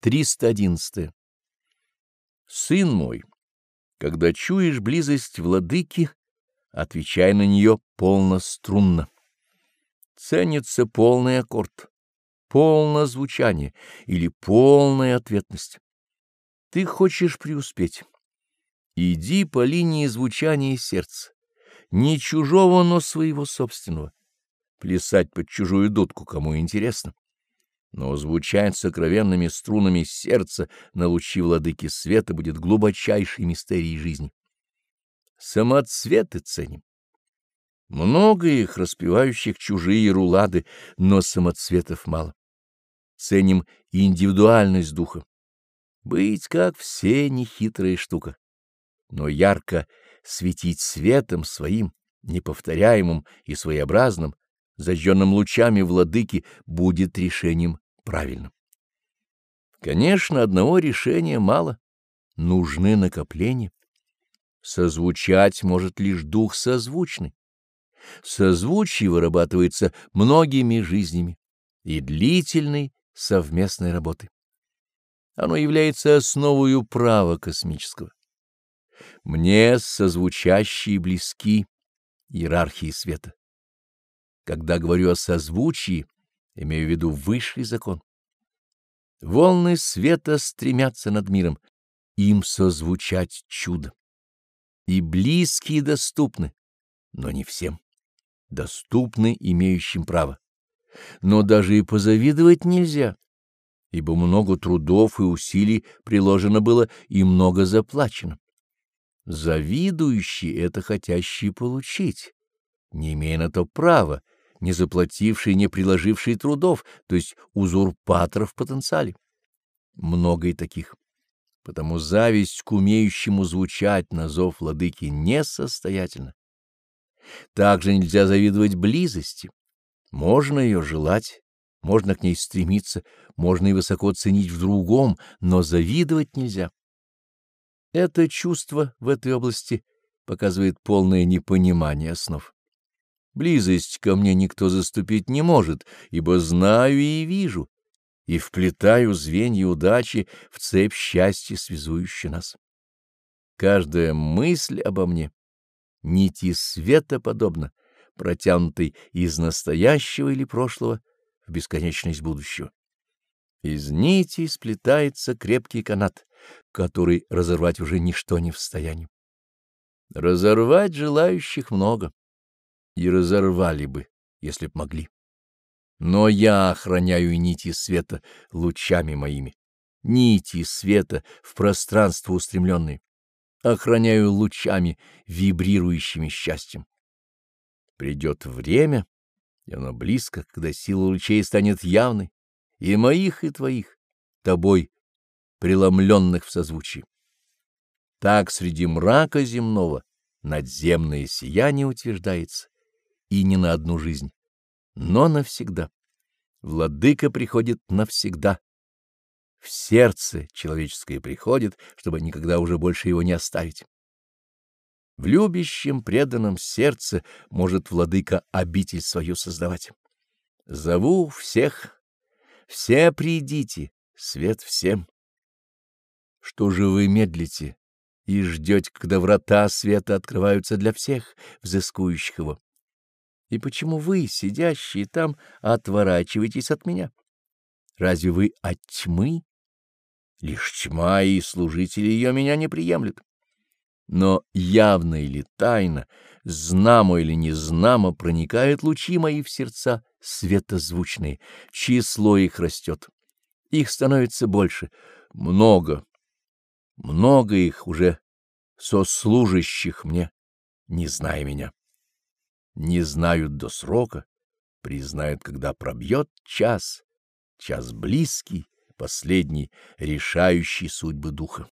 311. Сын мой, когда чуешь близость владыки, отвечай на нее полнострунно. Ценится полный аккорд, полное звучание или полная ответность. Ты хочешь преуспеть. Иди по линии звучания сердца, не чужого, но своего собственного. Плясать под чужую дудку кому интересно но звучать сокровенными струнами сердца на лучи владыки света будет глубочайшей мистерией жизни. Самоцветы ценим. Много их, распевающих чужие рулады, но самоцветов мало. Ценим индивидуальность духа. Быть как все нехитрая штука, но ярко светить светом своим, неповторяемым и своеобразным, зажженным лучами владыки, будет решением правильным. Конечно, одного решения мало, нужны накопления. Созвучать может лишь дух созвучный. Созвучие вырабатывается многими жизнями и длительной совместной работы. Оно является основою права космического. Мне созвучащие близки иерархии света. Когда говорю о созвучии, имею в виду высший закон. Волны света стремятся над миром, им созвучать чудо. И близкие доступны, но не всем. Доступны имеющим право. Но даже и позавидовать нельзя, ибо много трудов и усилий приложено было и много заплачено. Завидующие — это хотящие получить, не имея на то права, не заплативший, не приложивший трудов, то есть узурпатор в потенциале. Много и таких. Потому зависть к умеющему звучать на зов владыки несостоятельна. Также нельзя завидовать близости. Можно ее желать, можно к ней стремиться, можно и высоко ценить в другом, но завидовать нельзя. Это чувство в этой области показывает полное непонимание основ. Близость ко мне никто заступить не может, ибо знаю и вижу, и вплетаю звенья удачи в цепь счастья, связующую нас. Каждая мысль обо мне — нити света подобна, протянутой из настоящего или прошлого в бесконечность будущего. Из нити сплетается крепкий канат, который разорвать уже ничто не в состоянии. Разорвать желающих много и разорвали бы, если б могли. Но я охраняю нити света лучами моими, нити света в пространство устремленные, охраняю лучами, вибрирующими счастьем. Придет время, и оно близко, когда сила лучей станет явной, и моих, и твоих, тобой, преломленных в созвучии. Так среди мрака земного надземное сияние утверждается, и не на одну жизнь, но навсегда. Владыка приходит навсегда. В сердце человеческое приходит, чтобы никогда уже больше его не оставить. В любящем преданном сердце может владыка обитель свою создавать. Зову всех, все придите, свет всем. Что же вы медлите и ждете, когда врата света открываются для всех, взыскующих его? И почему вы, сидящие там, отворачиваетесь от меня? Разве вы от тьмы? Лишь тьма и служители ее меня не приемлют. Но явно или тайно, знамо или незнамо проникают лучи мои в сердца светозвучные, число их растет. Их становится больше, много, много их уже сослужащих мне, не зная меня не знают до срока, признают, когда пробьет час, час близкий, последний, решающий судьбы духа.